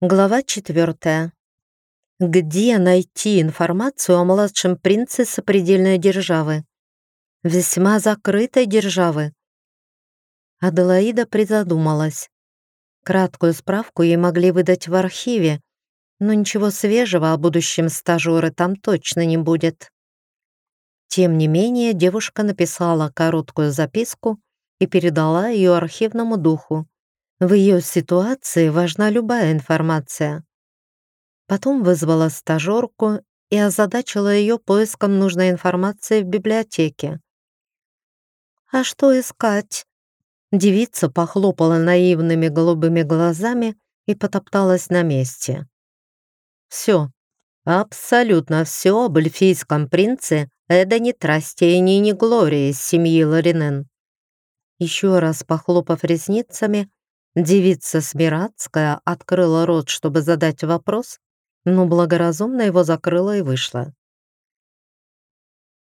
Глава четвертая. Где найти информацию о младшем принце сопредельной державы? Весьма закрытой державы. Аделаида призадумалась. Краткую справку ей могли выдать в архиве, но ничего свежего о будущем стажёре там точно не будет. Тем не менее, девушка написала короткую записку и передала ее архивному духу. В ее ситуации важна любая информация. Потом вызвала стажерку и озадачила ее поиском нужной информации в библиотеке. «А что искать?» Девица похлопала наивными голубыми глазами и потопталась на месте. «Все, абсолютно все об эльфийском принце Эдане Трастейне и Глории из семьи Ларинен». Еще раз похлопав ресницами, Девица Смиратская открыла рот, чтобы задать вопрос, но благоразумно его закрыла и вышла.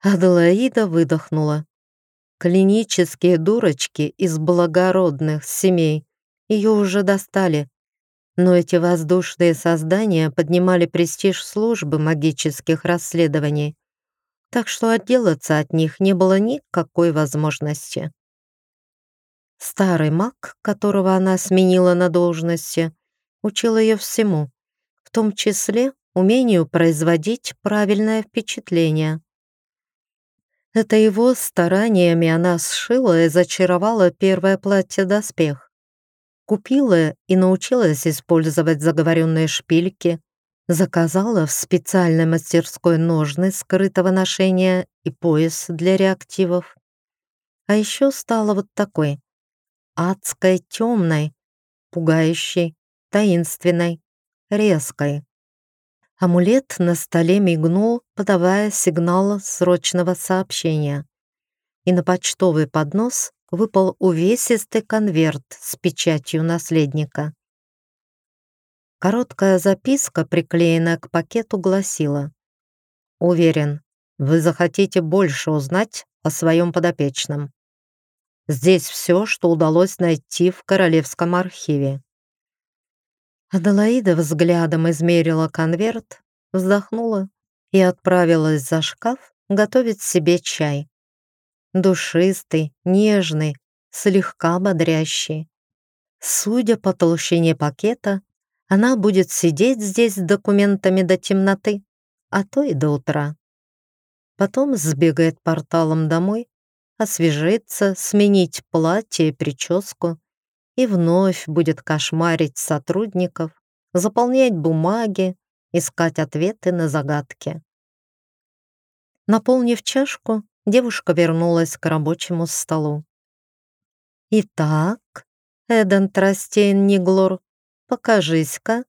Аделаида выдохнула. Клинические дурочки из благородных семей ее уже достали, но эти воздушные создания поднимали престиж службы магических расследований, так что отделаться от них не было никакой возможности. Старый маг, которого она сменила на должности, учил ее всему, в том числе умению производить правильное впечатление. Это его стараниями она сшила и зачаровала первое платье-доспех. Купила и научилась использовать заговоренные шпильки, заказала в специальной мастерской ножны скрытого ношения и пояс для реактивов. А еще стала вот такой, адской темной, пугающей, таинственной, резкой. Амулет на столе мигнул, подавая сигнал срочного сообщения. И на почтовый поднос выпал увесистый конверт с печатью наследника. Короткая записка, приклеенная к пакету, гласила «Уверен, вы захотите больше узнать о своем подопечном. Здесь все, что удалось найти в Королевском архиве. Аделаида взглядом измерила конверт, вздохнула и отправилась за шкаф готовить себе чай. Душистый, нежный, слегка бодрящий. Судя по толщине пакета, она будет сидеть здесь с документами до темноты, а то и до утра. Потом сбегает порталом домой освежиться, сменить платье и прическу и вновь будет кошмарить сотрудников, заполнять бумаги, искать ответы на загадки. Наполнив чашку, девушка вернулась к рабочему столу. «Итак, Эден Трастейн Ниглор, покажись-ка».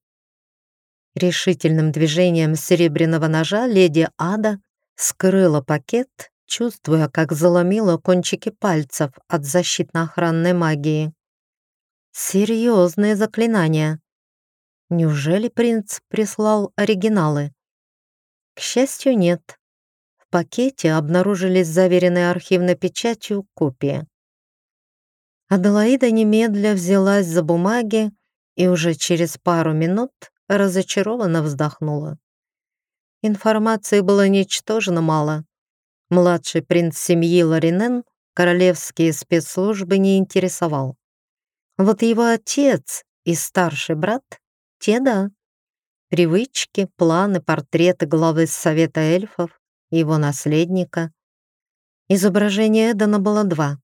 Решительным движением серебряного ножа леди Ада скрыла пакет чувствуя, как заломила кончики пальцев от защитно-охранной магии. Серьезные заклинания. Неужели принц прислал оригиналы? К счастью, нет. В пакете обнаружились заверенные архивной печатью копии. Аделаида немедля взялась за бумаги и уже через пару минут разочарованно вздохнула. Информации было ничтожно мало. Младший принц семьи Ларинен королевские спецслужбы не интересовал. Вот его отец и старший брат — те да. Привычки, планы, портреты главы Совета эльфов, его наследника. Изображение Эдана было два.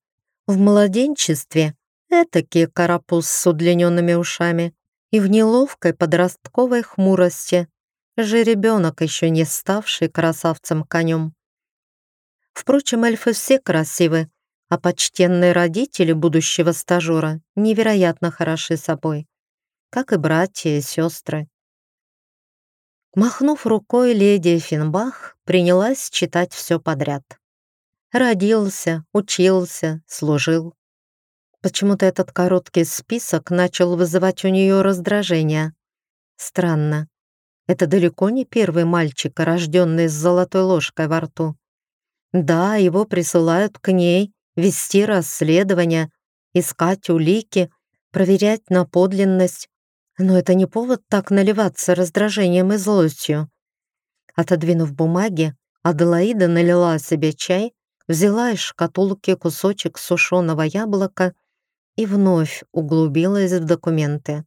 В младенчестве — этакий карапуз с удлиненными ушами, и в неловкой подростковой хмурости — жеребенок, еще не ставший красавцем-конем. Впрочем, эльфы все красивы, а почтенные родители будущего стажера невероятно хороши собой, как и братья и сестры. Махнув рукой, леди Финбах принялась читать все подряд. Родился, учился, служил. Почему-то этот короткий список начал вызывать у нее раздражение. Странно. Это далеко не первый мальчик, рожденный с золотой ложкой во рту. Да, его присылают к ней вести расследование, искать улики, проверять на подлинность, Но это не повод так наливаться раздражением и злостью. Отодвинув бумаги, Аделаида налила себе чай, взяла из шкатулки кусочек сушеного яблока и вновь углубилась в документы.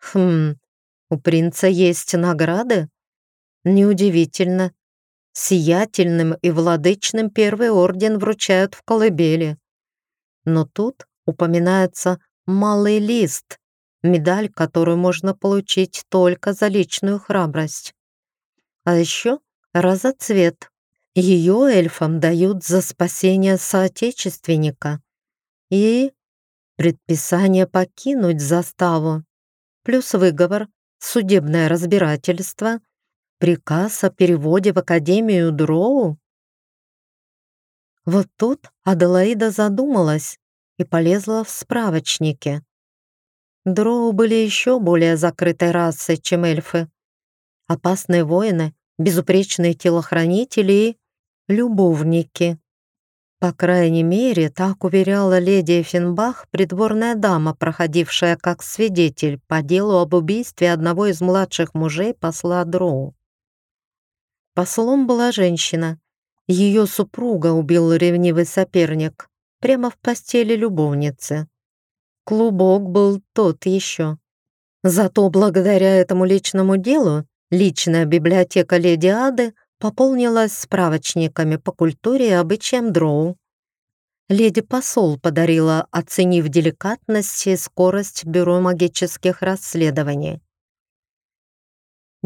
Хм, у принца есть награды? Неудивительно. Сиятельным и владычным первый орден вручают в колыбели. Но тут упоминается малый лист, медаль, которую можно получить только за личную храбрость. А еще разоцвет. Ее эльфам дают за спасение соотечественника. И предписание покинуть заставу, плюс выговор, судебное разбирательство, приказ о переводе в Академию Дроу. Вот тут Аделаида задумалась и полезла в справочники. Дроу были еще более закрытой расой, чем эльфы. Опасные воины, безупречные телохранители и любовники. По крайней мере, так уверяла леди Эффенбах, придворная дама, проходившая как свидетель по делу об убийстве одного из младших мужей посла Дроу. Послом была женщина. Ее супруга убил ревнивый соперник прямо в постели любовницы. Клубок был тот еще. Зато благодаря этому личному делу личная библиотека леди Ады пополнилась справочниками по культуре и обычаям дроу. Леди-посол подарила, оценив деликатность и скорость Бюро магических расследований.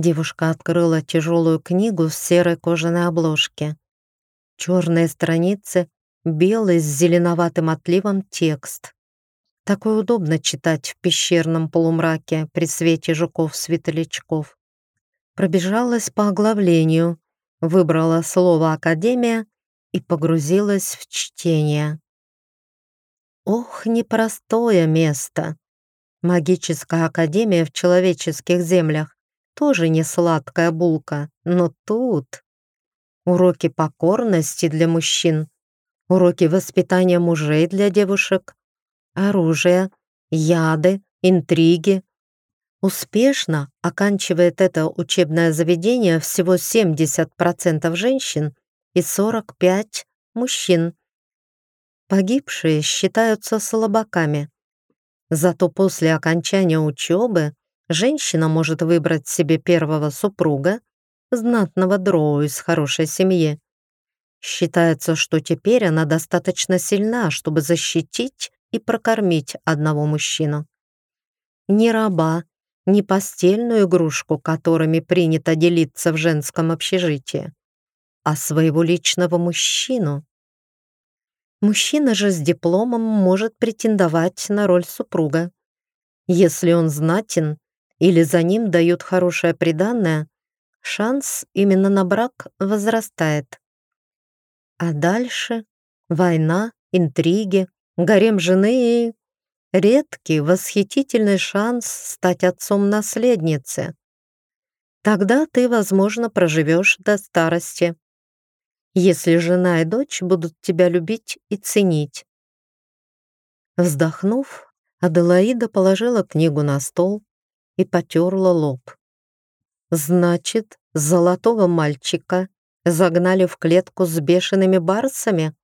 Девушка открыла тяжелую книгу в серой кожаной обложке. Черные страницы, белый с зеленоватым отливом текст. Такой удобно читать в пещерном полумраке при свете жуков-светлячков. Пробежалась по оглавлению, выбрала слово «Академия» и погрузилась в чтение. Ох, непростое место! Магическая академия в человеческих землях тоже не сладкая булка, но тут уроки покорности для мужчин, уроки воспитания мужей для девушек, оружие, яды, интриги. Успешно оканчивает это учебное заведение всего 70% женщин и 45% мужчин. Погибшие считаются слабаками. Зато после окончания учебы женщина может выбрать себе первого супруга, знатного дроу из хорошей семьи. Считается, что теперь она достаточно сильна, чтобы защитить и прокормить одного мужчину. Ни раба, ни постельную игрушку, которыми принято делиться в женском общежитии, а своего личного мужчину. Мужчина же с дипломом может претендовать на роль супруга. Если он знатен или за ним дают хорошее приданное, шанс именно на брак возрастает. А дальше война, интриги, гарем жены и редкий, восхитительный шанс стать отцом наследницы. Тогда ты, возможно, проживешь до старости, если жена и дочь будут тебя любить и ценить. Вздохнув, Аделаида положила книгу на стол и потерла лоб. Значит, золотого мальчика загнали в клетку с бешеными барсами?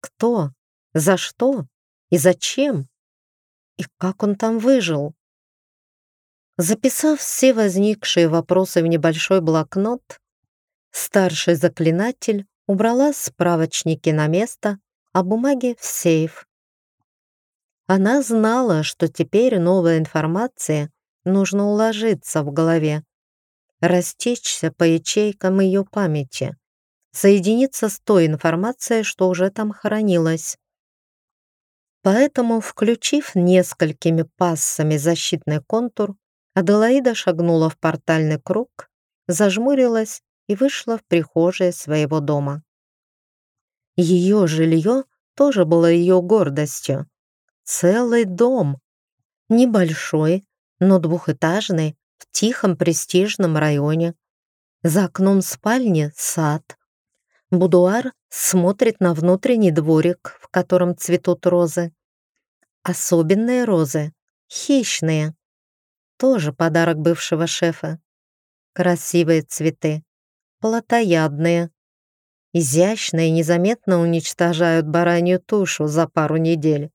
Кто? За что? И зачем? И как он там выжил? Записав все возникшие вопросы в небольшой блокнот, старший заклинатель убрала справочники на место, а бумаги в сейф. Она знала, что теперь новая информация нужно уложиться в голове, растечься по ячейкам ее памяти, соединиться с той информацией, что уже там хранилась. Поэтому, включив несколькими пассами защитный контур, Аделаида шагнула в портальный круг, зажмурилась и вышла в прихожей своего дома. Ее жилье тоже было ее гордостью. Целый дом. Небольшой, но двухэтажный, в тихом престижном районе. За окном спальни сад. Будуар смотрит на внутренний дворик, в котором цветут розы. Особенные розы, хищные. Тоже подарок бывшего шефа. Красивые цветы, плотоядные, изящно и незаметно уничтожают баранью тушу за пару недель.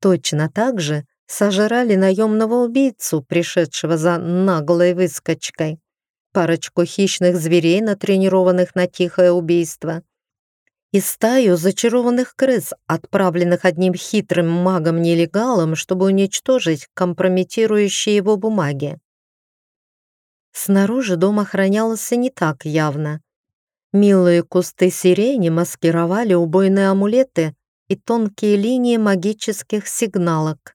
Точно так же сожрали наемного убийцу, пришедшего за наглой выскочкой, парочку хищных зверей, натренированных на тихое убийство, и стаю зачарованных крыс, отправленных одним хитрым магом-нелегалом, чтобы уничтожить компрометирующие его бумаги. Снаружи дом охранялся не так явно. Милые кусты сирени маскировали убойные амулеты и тонкие линии магических сигналок.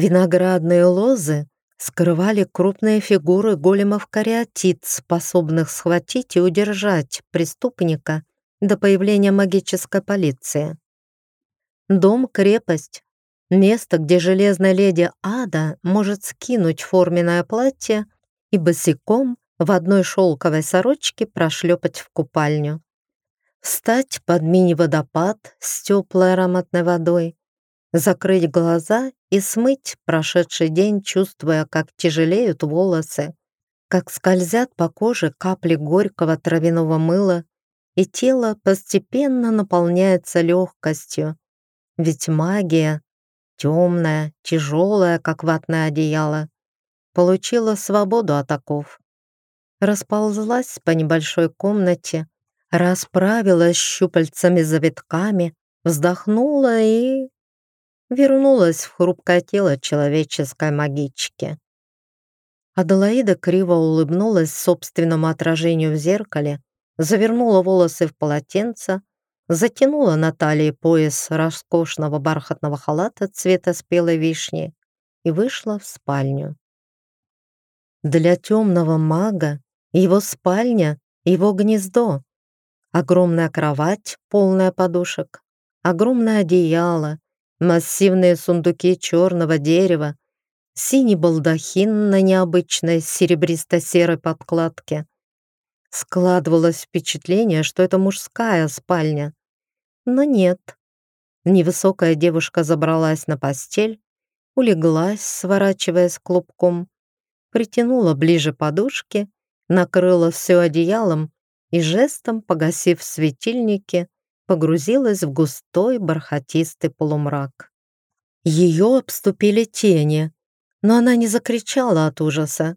Виноградные лозы скрывали крупные фигуры големов-кариатид, способных схватить и удержать преступника до появления магической полиции. Дом-крепость — место, где железная леди Ада может скинуть форменное платье и босиком в одной шелковой сорочке прошлепать в купальню. Встать под мини-водопад с теплой ароматной водой, закрыть глаза и смыть прошедший день, чувствуя, как тяжелеют волосы, как скользят по коже капли горького травяного мыла, и тело постепенно наполняется легкостью. Ведь магия, темная, тяжелая, как ватное одеяло, получила свободу от оков. Расползлась по небольшой комнате, расправилась щупальцами-завитками, вздохнула и... вернулась в хрупкое тело человеческой магички. Аделаида криво улыбнулась собственному отражению в зеркале завернула волосы в полотенце, затянула на талии пояс роскошного бархатного халата цвета спелой вишни и вышла в спальню. Для темного мага его спальня — его гнездо. Огромная кровать, полная подушек, огромное одеяло, массивные сундуки черного дерева, синий балдахин на необычной серебристо-серой подкладке, Складывалось впечатление, что это мужская спальня. Но нет. Невысокая девушка забралась на постель, улеглась, сворачиваясь клубком, притянула ближе подушки, накрыла все одеялом и жестом, погасив светильники, погрузилась в густой бархатистый полумрак. Ее обступили тени, но она не закричала от ужаса.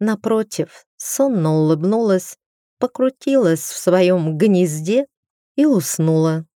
Напротив, сонно улыбнулась покрутилась в своем гнезде и уснула.